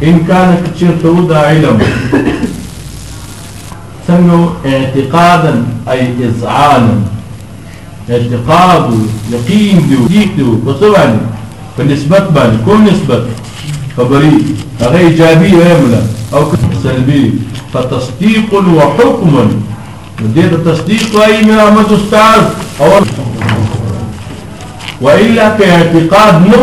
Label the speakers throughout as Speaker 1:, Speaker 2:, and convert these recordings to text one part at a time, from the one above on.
Speaker 1: ان کان که چېرته و دا علم څنګه اعتقادا ای اذعانا اعتقاد یقین دی یقین دی په څه باندې په نسبت باندې کوم نسبت خبري هغه ایجابي ویمله او سلبي فتصديق وحكم دې ته تصدیق وایي مې احمد استاد او والا که اعتقاد نو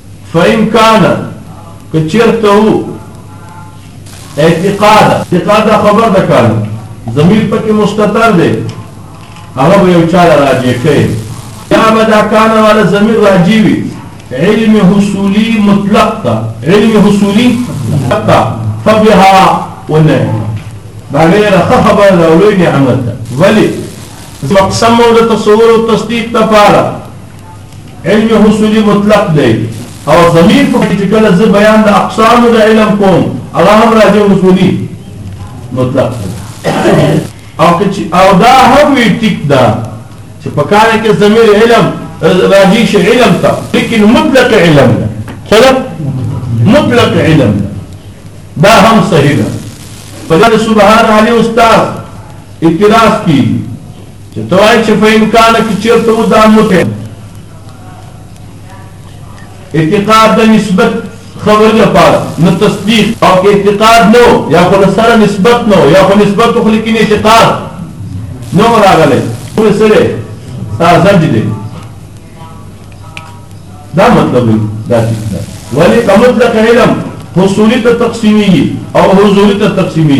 Speaker 1: فإن كان که چېرته وو اعتقاد اعتقاد خبر د کانو ضمیر پکې مستتر دی هغه به یو چا راجع کوي یا به دا کان والا ضمیر راجع وي علم حصولی مطلق تا علم حصولی مطلق تا فبها ونعم دا غیر خبر دا لوی نعمت ولی مقسم او د تصور او تصدیق لپاره علم حصولي مطلق دی او ضمیر په کې چې کله زه بیان د اقسامو د علم کوم هغه هم راځي حصولي مطلق دی او که چې او دا هم وی ټیک ده چې په کار کې ضمیر علم راځي شي علم ته لیکن مطلق علم ده خلاص مطلق علم ده دا هم صحیح ده په دې سبحان علي استاد اعتراض کی چې ته وایې چې په امکان کې چېرته و دا متعین اعتقاد د نسبت خبر لپاره نه تصدیق او که اعتقاد نو یا خو له سره نسبت نو یا خو نسبت خو لیکن اعتقاد نو راغلی ټول سره تازه دي دی دا مطلب دی دا څه ده ولی کمطلق علم حصولی ته تقسیمی او حضوری ته تقسیمی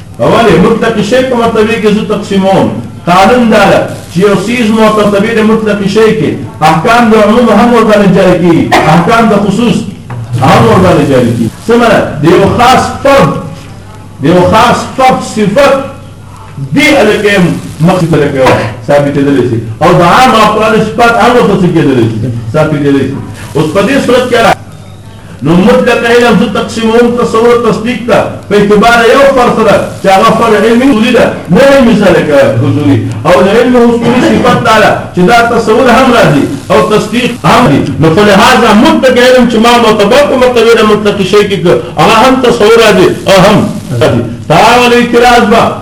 Speaker 1: اولی مطلق شی په مرتبه کې زو تقسیمون قانون دا ده چې یو سیز مرتبه د مطلق شی کې احکام د عموم هم ورته جاری کی احکام د خصوص هم ورته جاری کی سمره د یو خاص فرد د یو خاص فرد صفت دی الکم مقصد لکه ثابت دي لسی او د عام افعال صفات هم ورته کېدلی ثابت دي لسی اوس په دې صورت کې نو مطلق علم زه تقسیموم تصور او تصدیق ته په اعتبار یو فرع سره چې هغه فرع علمي حصولي ده نه علمي څه لکه حضوري او د علم حصولي صفت دا ده چې دا تصور هم راځي او تصدیق هم دي نو په لهذا مطلق علم چې ما معتبر په مرتبه د مطلق شي کې هغه هم تصور راځي او هم راځي تعالی اعتراض به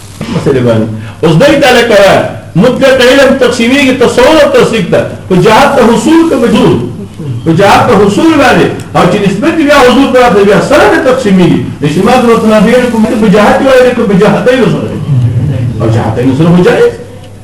Speaker 1: مسئله باندې اوس دای ته لکه مطلق علم تقسیمیږي تصور او تصدیق ته په جهات ته حصول کې مجرور په جهات ته حصول باندې او چې نسبت بیا حضور ته راځي بیا سره د تقسیمیږي د شمال د وطن په جهات کې په جهات کې په جهات کې او جهات کې سره هو جائز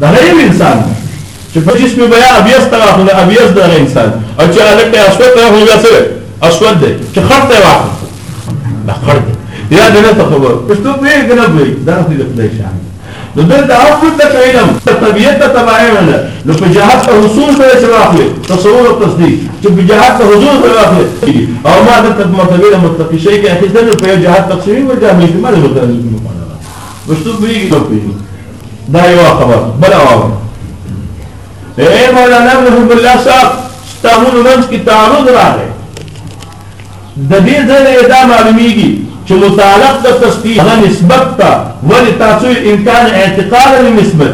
Speaker 1: دغه یو انسان دی چې په جسم بیا ابیض ته واخلو ابیض دغه انسان او چې هلک ته اسود ته واخلو بیا سره اسود دی چې خړ ته واخلو دا خړ دی یا دغه ته خبر پښتو پوهېږي که نه پوهېږي دا خو د خدای شان دی نو دلته اصل ته علم طبیعت ته تبعه نه نو په جهاد ته حصول سره چې واخلې تصور او تصدیق چې په جهاد ته حضور سره واخلې او ما د مرتبه له متقي شي کې اخیستل په جهاد تقسیمي ورته مې مال متعلق نه پښتو پوهېږي نه پوهېږي دا یو خبر بل واوري اے مولانا محب الله صاحب ستاسو منځ کې تعارض راغی د دې ځای دا معلومیږي چې متعلق د تصدیق هغه نسبت ته ولې تاسو امکان اعتقاد له نسبت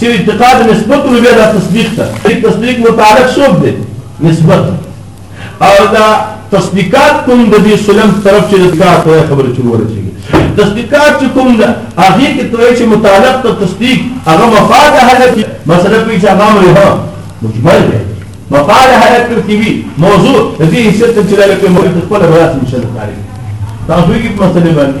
Speaker 1: چې اعتقاد نسبت له بیا د تصدیق ته تصدیق متعلق څوک دی نسبت او دا تصدیقات کوم د دې سلم طرف چې د کار په خبره چې ورسیږي تصدیقات چې کوم ده هغه کې ته چې متعلق ته تصدیق هغه مفاد حالت مثلا په چې هغه امر ها مجمل دی مفاد حالت کې وی موضوع دې حصہ ته چې لکه مو خپل راس مشل تعریف تاسو یې په مسله باندې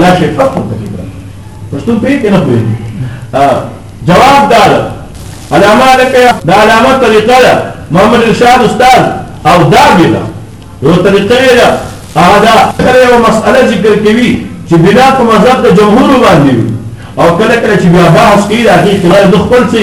Speaker 1: دا شي په خپل کې ده پښتو په کې نه پوهیږي جواب دا ده علامه لکه دا علامه طریقه ده محمد ارشاد استاد او دا به ده یو طریقه ده هغه دا کله یو مسأله ذکر کوي چې بنا په مذهب د جمهور باندې او کله کله چې بیا بحث کوي د هغې خلال د خپل څه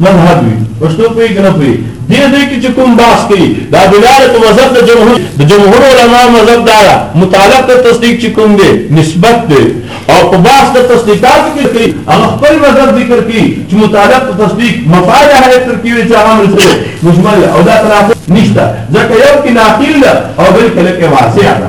Speaker 1: مذهب وي پښتو پوهیږي که نه پوهیږي دې ځای کې چې کوم بحث کوي دا بنا ده په مذهب د جمهور د جمهور علما مذهب دا ده متعلق د تصدیق چې کوم دی نسبت دی او په بحث د تصدیقاتو کې کوي هغه خپل مذهب ذکر کوي چې متعلق د تصدیق مفاد هغه تر کې وي چې هغه امر سره مجمل او دا تناقض نشته ځکه یو کې ناقل ده او بل کې لکه واسع ده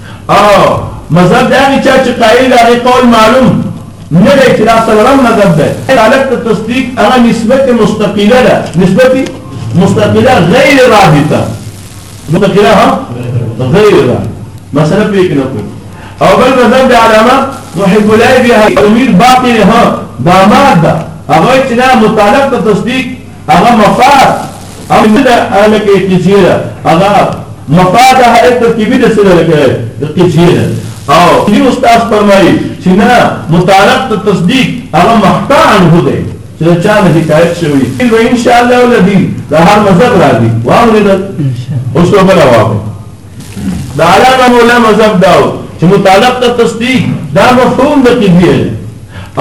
Speaker 1: او مذهب د هغه چا چې قائل د هغه قول معلوم نه دی چې دا څلورم مذهب دی رسالت ته تصدیق هغه نسبت مستقله ده نسبت مستقله غیر رابطه مستقله ها غیر رابطه مسله پرې کې نه کوي او بل مذهب د علامه محب الله بها امیر باقی ها دا ماده هغه چې دا مطالب ته تصدیق هغه مفاد او نه ده هغه کې قضیه ده هغه مفاد هغه ترکیبي د سره لکه د قضیه ده او دې استاد فرمایي چې نه متعلق ته تصدیق هغه محتا عنه ده چې دا چا نه حکایت شوی نو ان شاء الله ولدي دا هر مذهب راځي واورېدل اوس په بل واورېدل د علامه مولا مذهب داو چې متعلق ته تصدیق دا مفهوم د قضیه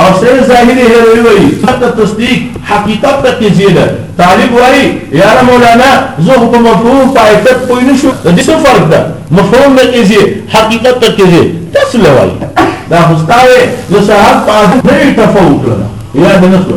Speaker 1: او سید ظاهری هروی وایي ته تصدیق حقیقت ته قضیه ده طالب وایي یاره مولانا زه په مفهوم په حقیقت پوه نه شو د دې څه فرق ده مفهوم د قضیه حقیقت ته قضیه تاسو لوي دا خوستاوي زه صاحب په نه تفاوت لرم یا د نسو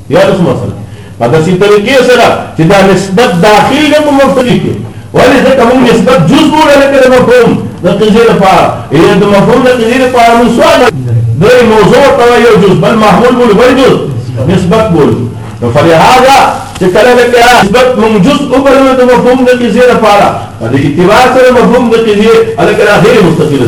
Speaker 1: یا رسول الله صلی په داسې طریقې سره چې دا نسبت داخل نه په مفهوم کې ولې ځکه موږ نسبت جز بوله نه کړو مفهوم د قضیې لپاره یا د مفهوم د قضیې لپاره موږ سوال دوی موضوع ته یو جز بل محمول بوله بل جز نسبت بوله نو فلهذا چې کله د قیاس نسبت موږ جز وګڼو د مفهوم د قضیې لپاره د اتباع سره مفهوم د قضیې الکه راځي مستقله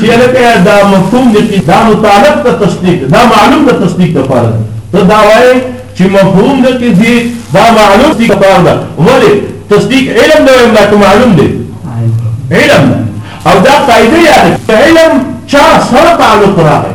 Speaker 1: چه لکه دا مفهوم دی چه دا مطالب د تصدیق دی دا معلوم د تصدیق د پاره دی ته دا وایې چه مفهوم د کی دی دا معلوم تصدیق د پاره ده ولی تصدیق علم نه وایم دا که معلوم دی علم او دا قاعده یاده علم چا سره تعلق راغی